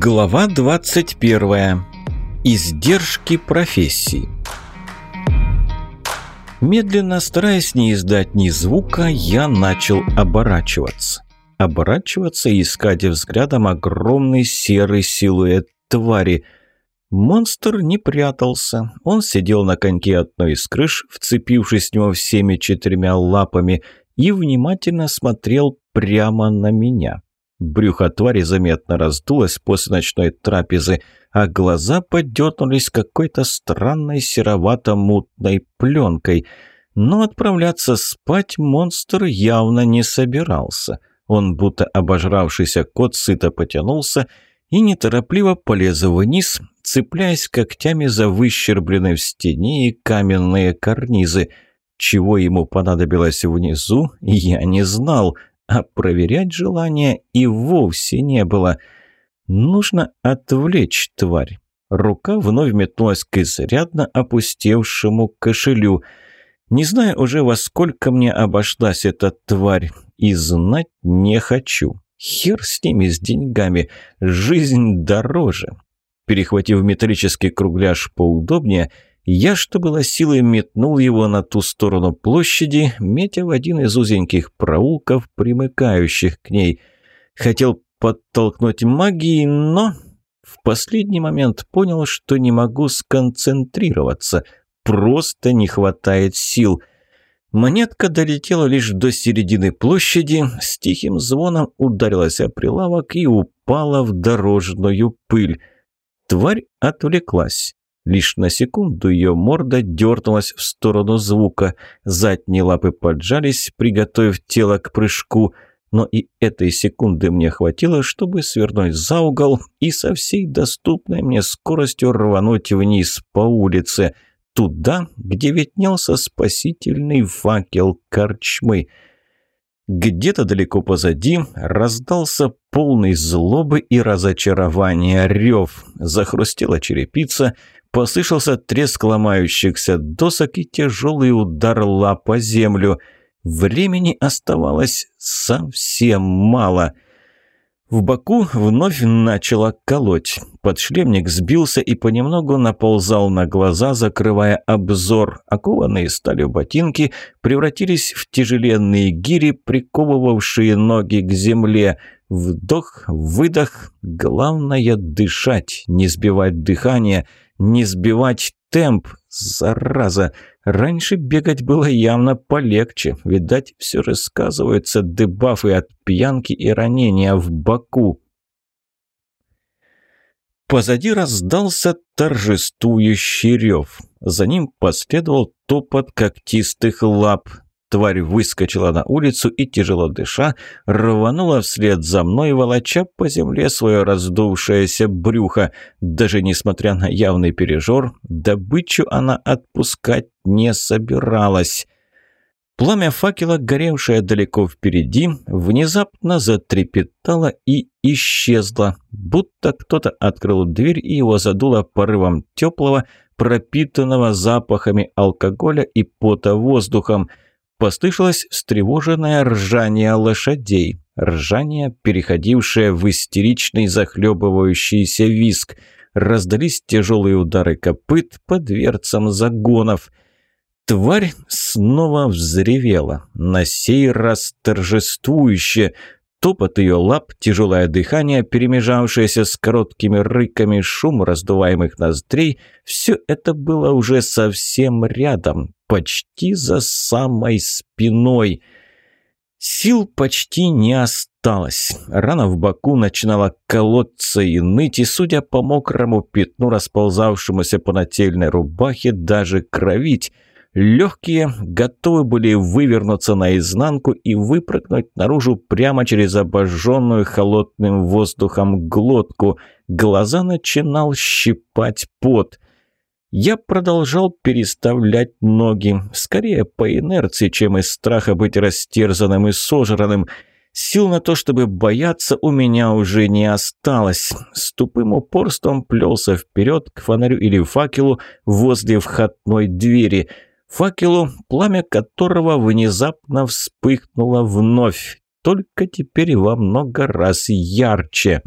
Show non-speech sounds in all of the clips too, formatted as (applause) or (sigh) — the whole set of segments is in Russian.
Глава 21. Издержки профессии. Медленно, стараясь не издать ни звука, я начал оборачиваться. Оборачиваться и искать взглядом огромный серый силуэт твари. Монстр не прятался. Он сидел на коньке одной из крыш, вцепившись в него всеми четырьмя лапами, и внимательно смотрел прямо на меня. Брюхо твари заметно раздулось после ночной трапезы, а глаза подернулись какой-то странной серовато-мутной пленкой. Но отправляться спать монстр явно не собирался. Он, будто обожравшийся кот, сыто потянулся и неторопливо полез вниз, цепляясь когтями за выщербленные в стене и каменные карнизы. Чего ему понадобилось внизу, я не знал — а проверять желания и вовсе не было. Нужно отвлечь тварь. Рука вновь метнулась к изрядно опустевшему кошелю. Не знаю уже, во сколько мне обошлась эта тварь, и знать не хочу. Хер с ними, с деньгами. Жизнь дороже. Перехватив металлический кругляш поудобнее, я, что было силой, метнул его на ту сторону площади, метя в один из узеньких проулков, примыкающих к ней. Хотел подтолкнуть магией, но в последний момент понял, что не могу сконцентрироваться. Просто не хватает сил. Монетка долетела лишь до середины площади, с тихим звоном ударилась о прилавок и упала в дорожную пыль. Тварь отвлеклась. Лишь на секунду ее морда дернулась в сторону звука. Задние лапы поджались, приготовив тело к прыжку. Но и этой секунды мне хватило, чтобы свернуть за угол и со всей доступной мне скоростью рвануть вниз по улице. Туда, где виднелся спасительный факел корчмы. Где-то далеко позади раздался полный злобы и разочарования рев. Захрустела черепица — Послышался треск ломающихся досок и тяжелый удар лап о землю. Времени оставалось совсем мало. В боку вновь начало колоть. Подшлемник сбился и понемногу наползал на глаза, закрывая обзор. Окованные сталью ботинки превратились в тяжеленные гири, приковывавшие ноги к земле. Вдох, выдох. Главное – дышать, не сбивать дыхание – не сбивать темп, зараза. Раньше бегать было явно полегче. Видать, все же сказываются дебафы от пьянки и ранения в боку. Позади раздался торжествующий рев. За ним последовал топот когтистых лап. Тварь выскочила на улицу и, тяжело дыша, рванула вслед за мной, волоча по земле свое раздувшееся брюхо. Даже несмотря на явный пережор, добычу она отпускать не собиралась. Пламя факела, горевшее далеко впереди, внезапно затрепетало и исчезло, будто кто-то открыл дверь и его задуло порывом теплого, пропитанного запахами алкоголя и пота воздухом – Послышалось встревоженное ржание лошадей, ржание, переходившее в истеричный захлебывающийся виск. Раздались тяжелые удары копыт по дверцам загонов. Тварь снова взревела, на сей раз торжествующе. Топот ее лап, тяжелое дыхание, перемежавшееся с короткими рыками, шум раздуваемых ноздрей – все это было уже совсем рядом, почти за самой спиной. Сил почти не осталось. Рана в боку начинала колоться и ныть, и, судя по мокрому пятну, расползавшемуся по нательной рубахе, даже кровить. Легкие готовы были вывернуться наизнанку и выпрыгнуть наружу прямо через обожженную холодным воздухом глотку. Глаза начинал щипать пот – я продолжал переставлять ноги, скорее по инерции, чем из страха быть растерзанным и сожранным. Сил на то, чтобы бояться, у меня уже не осталось. С тупым упорством плелся вперед к фонарю или факелу возле входной двери. Факелу, пламя которого внезапно вспыхнуло вновь, только теперь во много раз ярче.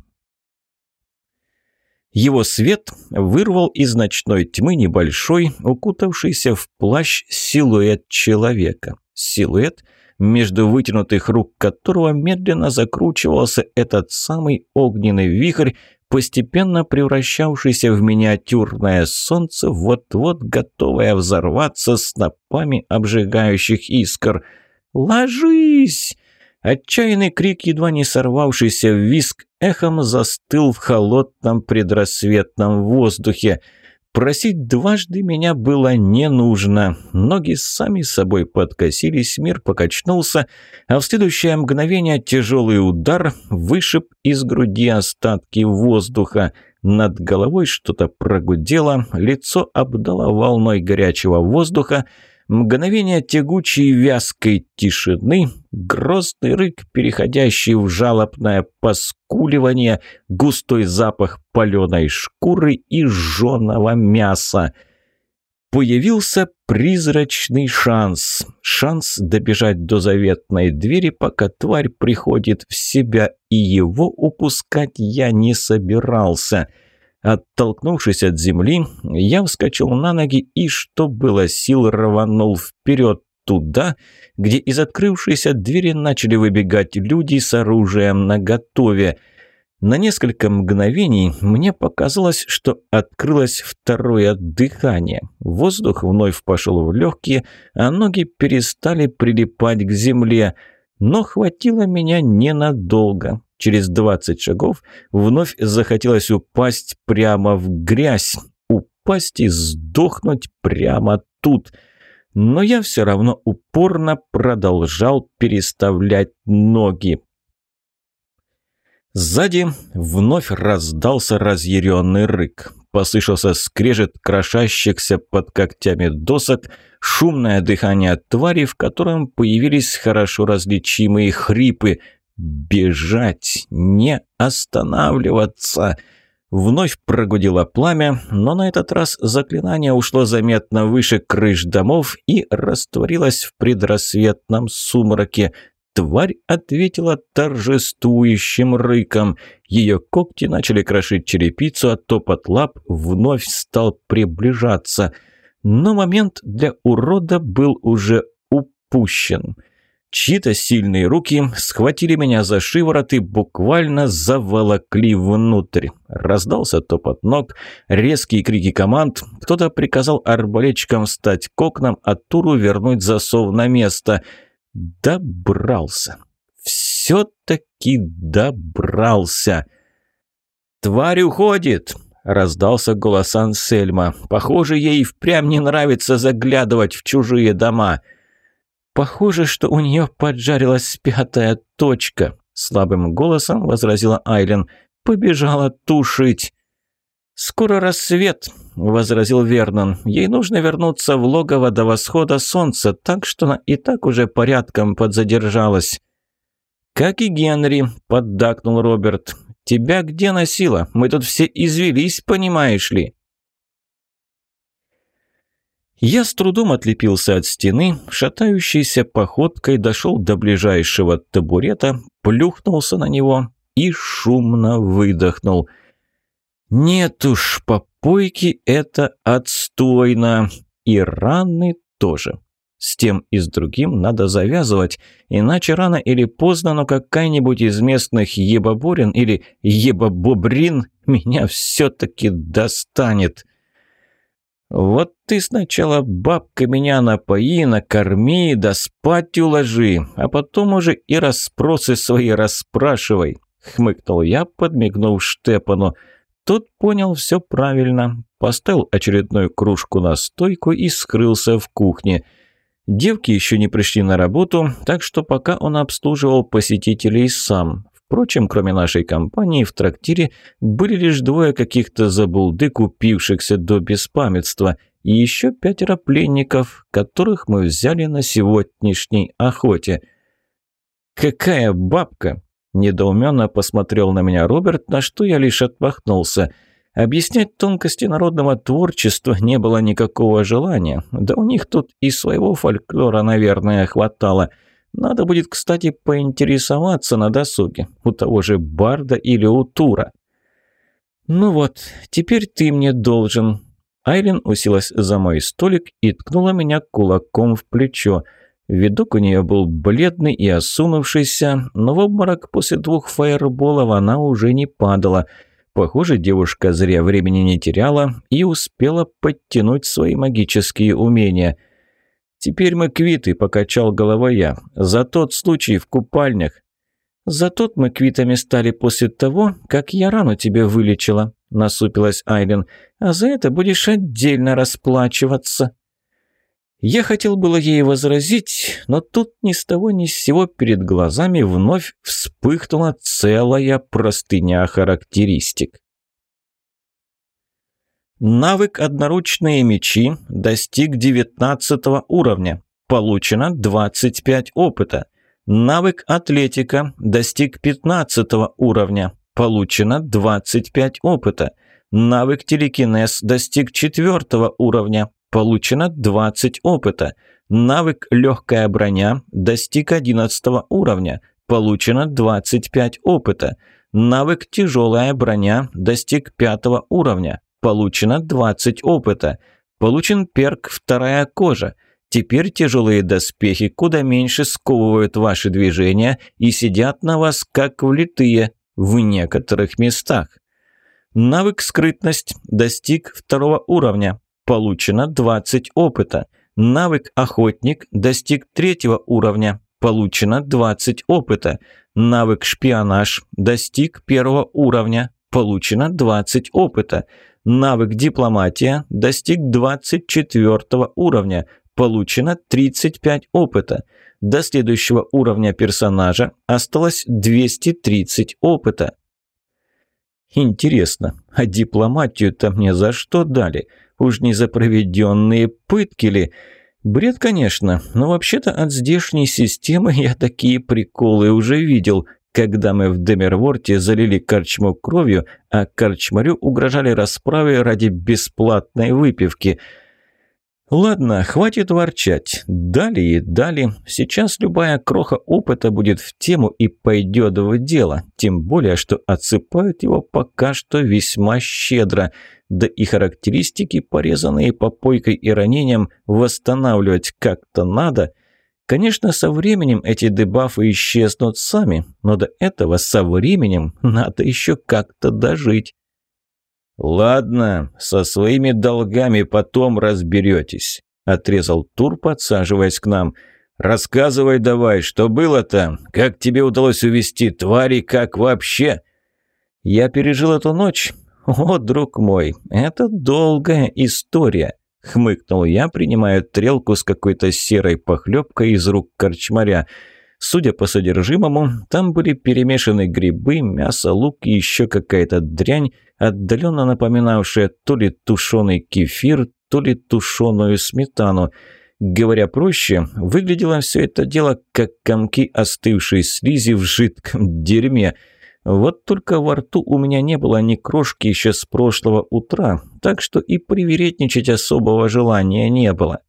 Его свет вырвал из ночной тьмы небольшой, укутавшийся в плащ силуэт человека. Силуэт, между вытянутых рук которого медленно закручивался этот самый огненный вихрь, постепенно превращавшийся в миниатюрное солнце, вот-вот готовое взорваться снопами обжигающих искр. «Ложись!» Отчаянный крик, едва не сорвавшийся в виск, эхом застыл в холодном предрассветном воздухе. Просить дважды меня было не нужно. Ноги сами собой подкосились, мир покачнулся, а в следующее мгновение тяжелый удар вышиб из груди остатки воздуха. Над головой что-то прогудело, лицо обдало волной горячего воздуха, Мгновение тягучей вязкой тишины, грозный рык, переходящий в жалобное поскуливание, густой запах паленой шкуры и жженого мяса. Появился призрачный шанс. Шанс добежать до заветной двери, пока тварь приходит в себя, и его упускать я не собирался — Оттолкнувшись от земли, я вскочил на ноги и, что было сил, рванул вперед туда, где из открывшейся двери начали выбегать люди с оружием наготове. На несколько мгновений мне показалось, что открылось второе дыхание. Воздух вновь пошел в легкие, а ноги перестали прилипать к земле. Но хватило меня ненадолго. Через 20 шагов вновь захотелось упасть прямо в грязь. Упасть и сдохнуть прямо тут. Но я все равно упорно продолжал переставлять ноги. Сзади вновь раздался разъяренный рык. Послышался скрежет крошащихся под когтями досок, шумное дыхание твари, в котором появились хорошо различимые хрипы – Бежать, не останавливаться. Вновь прогудило пламя, но на этот раз заклинание ушло заметно выше крыш домов и растворилось в предрассветном сумраке. Тварь ответила торжествующим рыком. Ее когти начали крошить черепицу, а топот лап вновь стал приближаться. Но момент для урода был уже упущен. Чьи-то сильные руки схватили меня за шиворот и буквально заволокли внутрь. Раздался топот ног, резкие крики команд. Кто-то приказал арбалетчикам встать к окнам, а Туру вернуть засов на место. Добрался. Все-таки добрался. «Тварь уходит!» – раздался голос Ансельма. «Похоже, ей впрямь не нравится заглядывать в чужие дома». «Похоже, что у нее поджарилась пятая точка», – слабым голосом возразила Айлен. «Побежала тушить». «Скоро рассвет», – возразил Вернон. «Ей нужно вернуться в логово до восхода солнца, так что она и так уже порядком подзадержалась». «Как и Генри», – поддакнул Роберт. «Тебя где носило? Мы тут все извелись, понимаешь ли?» Я с трудом отлепился от стены, шатающейся походкой дошел до ближайшего табурета, плюхнулся на него и шумно выдохнул. «Нет уж, попойки — это отстойно, и раны тоже. С тем и с другим надо завязывать, иначе рано или поздно, но какая-нибудь из местных ебоборин или ебобобрин меня все-таки достанет». «Вот ты сначала, бабка, меня напои, накорми, да спать уложи, а потом уже и расспросы свои расспрашивай», — хмыкнул я, подмигнув Штепану. Тот понял все правильно, поставил очередную кружку на стойку и скрылся в кухне. Девки еще не пришли на работу, так что пока он обслуживал посетителей сам. Впрочем, кроме нашей компании, в трактире были лишь двое каких-то забулды, купившихся до беспамятства, и еще пятеро пленников, которых мы взяли на сегодняшней охоте. «Какая бабка!» – недоуменно посмотрел на меня Роберт, на что я лишь отмахнулся. Объяснять тонкости народного творчества не было никакого желания, да у них тут и своего фольклора, наверное, хватало – надо будет, кстати, поинтересоваться на досуге у того же Барда или у Тура. «Ну вот, теперь ты мне должен». Айлин уселась за мой столик и ткнула меня кулаком в плечо. Видок у нее был бледный и осунувшийся, но в обморок после двух фаерболов она уже не падала. Похоже, девушка зря времени не теряла и успела подтянуть свои магические умения. «Теперь мы квиты», – покачал головой я. «За тот случай в купальнях. «За тот мы квитами стали после того, как я рану тебе вылечила», – насупилась Айлен. «А за это будешь отдельно расплачиваться». Я хотел было ей возразить, но тут ни с того ни с сего перед глазами вновь вспыхнула целая простыня характеристик. Навык «Одноручные мечи» достиг 19 уровня. Получено 25 опыта. Навык «Атлетика» достиг 15 уровня. Получено 25 опыта. Навык «Телекинез» достиг 4 уровня. Получено 20 опыта. Навык «Легкая броня» достиг 11 уровня. Получено 25 опыта. Навык «Тяжелая броня» достиг 5 уровня. Получено 20 опыта. Получен перк «Вторая кожа». Теперь тяжелые доспехи куда меньше сковывают ваши движения и сидят на вас как влитые в некоторых местах. Навык «Скрытность» достиг второго уровня. Получено 20 опыта. Навык «Охотник» достиг третьего уровня. Получено 20 опыта. Навык «Шпионаж» достиг первого уровня. Получено 20 опыта. Навык «Дипломатия» достиг 24 уровня. Получено 35 опыта. До следующего уровня персонажа осталось 230 опыта. Интересно, а дипломатию-то мне за что дали? Уж не за проведенные пытки ли? Бред, конечно, но вообще-то от здешней системы я такие приколы уже видел, когда мы в Демерворте залили корчму кровью, а корчмарю угрожали расправой ради бесплатной выпивки – Ладно, хватит ворчать. Дали и дали. Сейчас любая кроха опыта будет в тему и пойдет в дело. Тем более, что отсыпают его пока что весьма щедро. Да и характеристики, порезанные попойкой и ранением, восстанавливать как-то надо. Конечно, со временем эти дебафы исчезнут сами, но до этого со временем надо еще как-то дожить. «Ладно, со своими долгами потом разберетесь», – отрезал Тур, подсаживаясь к нам. «Рассказывай давай, что было-то? Как тебе удалось увести твари, как вообще?» «Я пережил эту ночь. О, друг мой, это долгая история», – хмыкнул я, принимая трелку с какой-то серой похлебкой из рук корчмаря – Судя по содержимому, там были перемешаны грибы, мясо, лук и еще какая-то дрянь, отдаленно напоминавшая то ли тушеный кефир, то ли тушеную сметану. Говоря проще, выглядело все это дело как комки остывшей слизи в жидком дерьме. Вот только во рту у меня не было ни крошки еще с прошлого утра, так что и привередничать особого желания не было.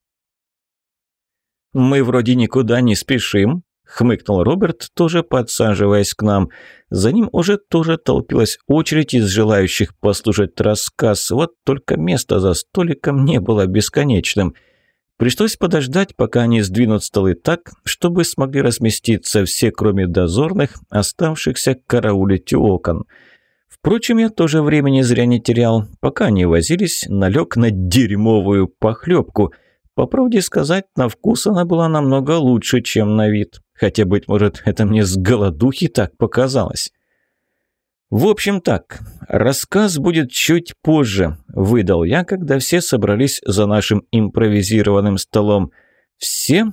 «Мы вроде никуда не спешим», хмыкнул Роберт, тоже подсаживаясь к нам. За ним уже тоже толпилась очередь из желающих послушать рассказ, вот только место за столиком не было бесконечным. Пришлось подождать, пока они сдвинут столы так, чтобы смогли разместиться все, кроме дозорных, оставшихся караулить у окон. Впрочем, я тоже времени зря не терял. Пока они возились, налег на дерьмовую похлебку. По правде сказать, на вкус она была намного лучше, чем на вид. Хотя, быть может, это мне с голодухи так показалось. В общем так, рассказ будет чуть позже, выдал я, когда все собрались за нашим импровизированным столом. Все,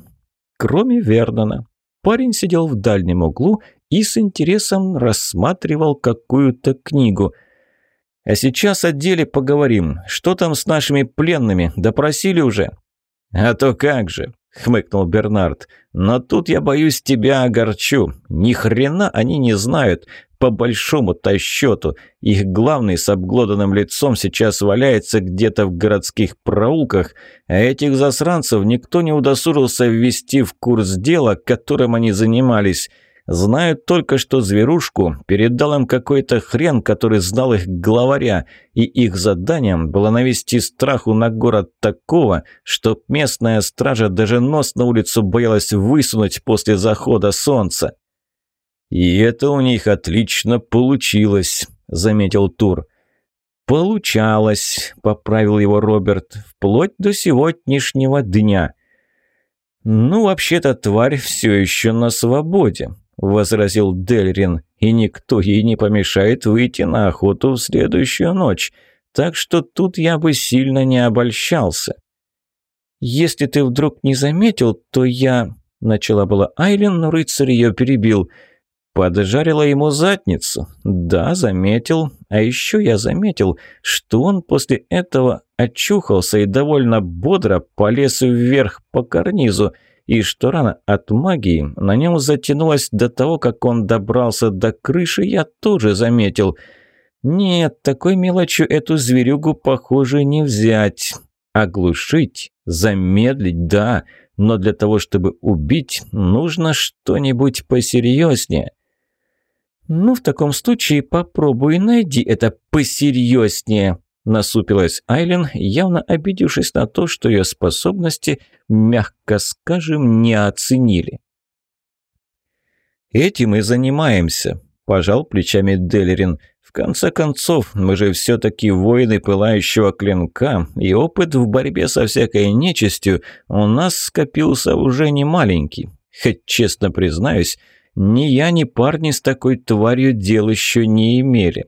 кроме Вернона. Парень сидел в дальнем углу и с интересом рассматривал какую-то книгу. «А сейчас о деле поговорим. Что там с нашими пленными? Допросили уже?» «А то как же. – хмыкнул Бернард. «Но тут я боюсь тебя огорчу. Ни хрена они не знают, по большому-то счету. Их главный с обглоданным лицом сейчас валяется где-то в городских проулках, а этих засранцев никто не удосужился ввести в курс дела, которым они занимались». Знаю только, что зверушку передал им какой-то хрен, который знал их главаря, и их заданием было навести страху на город такого, что местная стража даже нос на улицу боялась высунуть после захода солнца. «И это у них отлично получилось», – заметил Тур. «Получалось», – поправил его Роберт, – «вплоть до сегодняшнего дня». «Ну, вообще-то тварь все еще на свободе возразил Дельрин, и никто ей не помешает выйти на охоту в следующую ночь. Так что тут я бы сильно не обольщался. Если ты вдруг не заметил, то я... Начала была Айлен, но рыцарь ее перебил. Поджарила ему задницу. Да, заметил. А еще я заметил, что он после этого очухался и довольно бодро полез вверх по карнизу и что рана от магии на нем затянулась до того, как он добрался до крыши, я тоже заметил. Нет, такой мелочью эту зверюгу, похоже, не взять. Оглушить, замедлить, да, но для того, чтобы убить, нужно что-нибудь посерьезнее. Ну, в таком случае попробуй найди это посерьезнее, Насупилась Айлен, явно обидевшись на то, что ее способности, мягко скажем, не оценили. «Этим и занимаемся», – пожал плечами Делерин. «В конце концов, мы же все-таки воины пылающего клинка, и опыт в борьбе со всякой нечистью у нас скопился уже не маленький. Хоть честно признаюсь, ни я, ни парни с такой тварью дел еще не имели.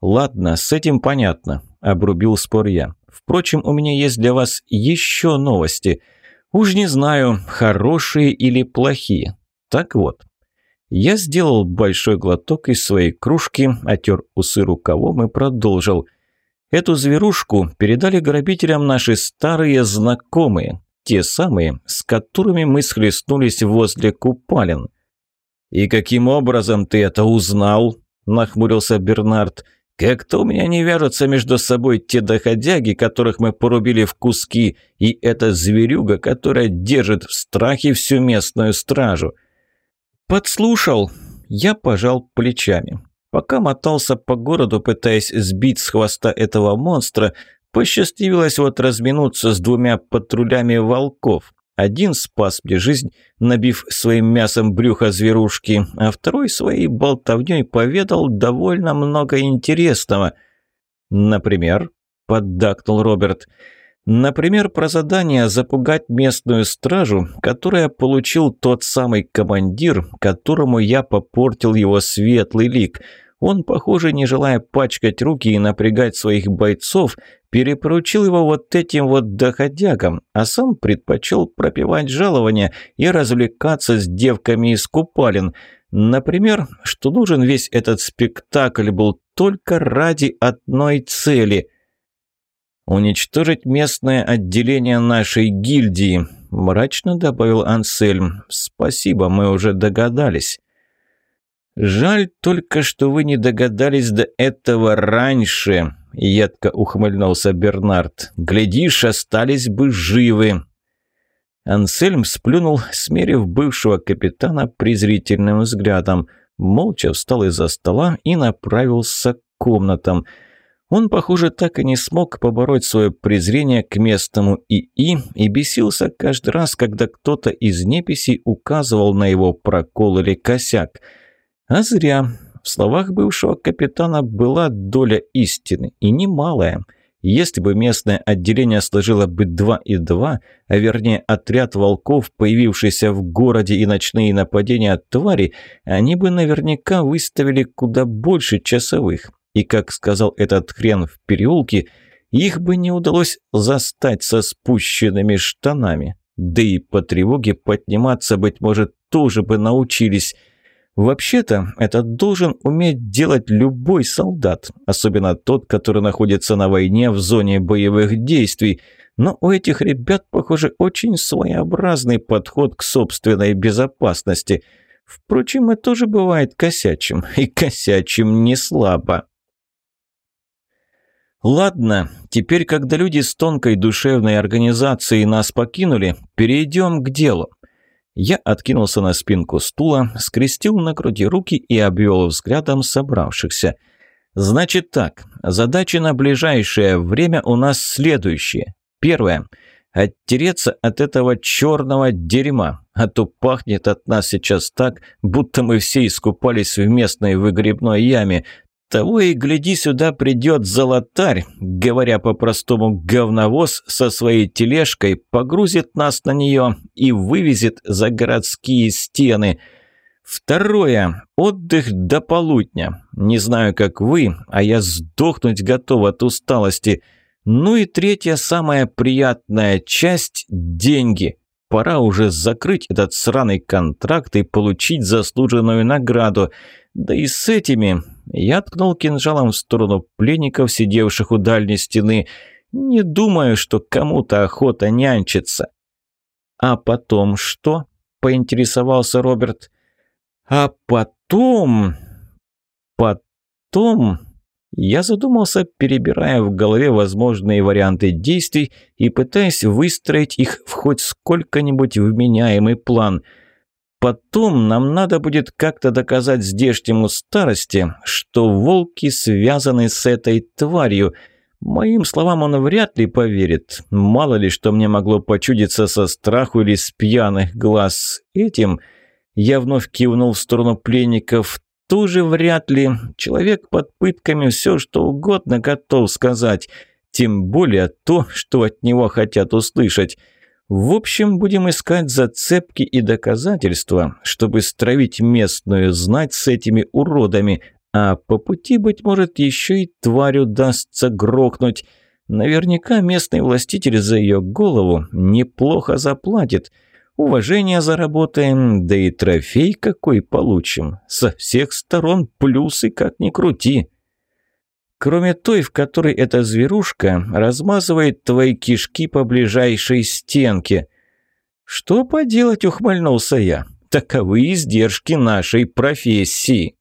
«Ладно, с этим понятно», – обрубил спор я. «Впрочем, у меня есть для вас еще новости. Уж не знаю, хорошие или плохие. Так вот, я сделал большой глоток из своей кружки, отер усы рукавом и продолжил. Эту зверушку передали грабителям наши старые знакомые, те самые, с которыми мы схлестнулись возле купалин. «И каким образом ты это узнал?» – нахмурился Бернард. Как-то у меня не вяжутся между собой те доходяги, которых мы порубили в куски, и эта зверюга, которая держит в страхе всю местную стражу. Подслушал. Я пожал плечами. Пока мотался по городу, пытаясь сбить с хвоста этого монстра, посчастливилось вот разминуться с двумя патрулями волков. Один спас мне жизнь, набив своим мясом брюхо зверушки, а второй своей болтовней поведал довольно много интересного. «Например?» – поддакнул Роберт. «Например, про задание запугать местную стражу, которое получил тот самый командир, которому я попортил его светлый лик». Он, похоже, не желая пачкать руки и напрягать своих бойцов, перепоручил его вот этим вот доходягам, а сам предпочел пропивать жалования и развлекаться с девками из купалин. Например, что нужен весь этот спектакль был только ради одной цели – уничтожить местное отделение нашей гильдии, мрачно добавил Ансельм. Спасибо, мы уже догадались. «Жаль только, что вы не догадались до этого раньше», — едко ухмыльнулся Бернард. «Глядишь, остались бы живы». Ансельм сплюнул, смерив бывшего капитана презрительным взглядом, молча встал из-за стола и направился к комнатам. Он, похоже, так и не смог побороть свое презрение к местному ИИ и бесился каждый раз, когда кто-то из неписей указывал на его прокол или косяк — а зря. В словах бывшего капитана была доля истины, и немалая. Если бы местное отделение сложило бы два и два, а вернее отряд волков, появившийся в городе и ночные нападения твари, они бы наверняка выставили куда больше часовых. И, как сказал этот хрен в переулке, их бы не удалось застать со спущенными штанами. Да и по тревоге подниматься, быть может, тоже бы научились – Вообще-то, это должен уметь делать любой солдат, особенно тот, который находится на войне в зоне боевых действий. Но у этих ребят, похоже, очень своеобразный подход к собственной безопасности. Впрочем, это тоже бывает косячим, (laughs) и косячим не слабо. Ладно, теперь, когда люди с тонкой душевной организацией нас покинули, перейдем к делу. Я откинулся на спинку стула, скрестил на груди руки и обвел взглядом собравшихся. «Значит так, задачи на ближайшее время у нас следующие. Первое – оттереться от этого черного дерьма, а то пахнет от нас сейчас так, будто мы все искупались в местной выгребной яме. Того и гляди, сюда придет золотарь, говоря по-простому говновоз со своей тележкой, погрузит нас на нее и вывезет за городские стены. Второе. Отдых до полудня. Не знаю, как вы, а я сдохнуть готов от усталости. Ну и третья, самая приятная часть – деньги. Пора уже закрыть этот сраный контракт и получить заслуженную награду. Да и с этими я ткнул кинжалом в сторону пленников, сидевших у дальней стены. Не думаю, что кому-то охота нянчиться. «А потом что?» – поинтересовался Роберт. «А потом...» «Потом...» Я задумался, перебирая в голове возможные варианты действий и пытаясь выстроить их в хоть сколько-нибудь вменяемый план – Потом нам надо будет как-то доказать здешнему старости, что волки связаны с этой тварью. Моим словам он вряд ли поверит. Мало ли, что мне могло почудиться со страху или с пьяных глаз. Этим я вновь кивнул в сторону пленников. Тоже вряд ли. Человек под пытками все, что угодно готов сказать. Тем более то, что от него хотят услышать. В общем, будем искать зацепки и доказательства, чтобы стравить местную знать с этими уродами, а по пути, быть может, еще и тварь удастся грохнуть. Наверняка местный властитель за ее голову неплохо заплатит. Уважение заработаем, да и трофей какой получим. Со всех сторон плюсы, как ни крути кроме той, в которой эта зверушка размазывает твои кишки по ближайшей стенке. «Что поделать?» – ухмыльнулся я. «Таковы издержки нашей профессии».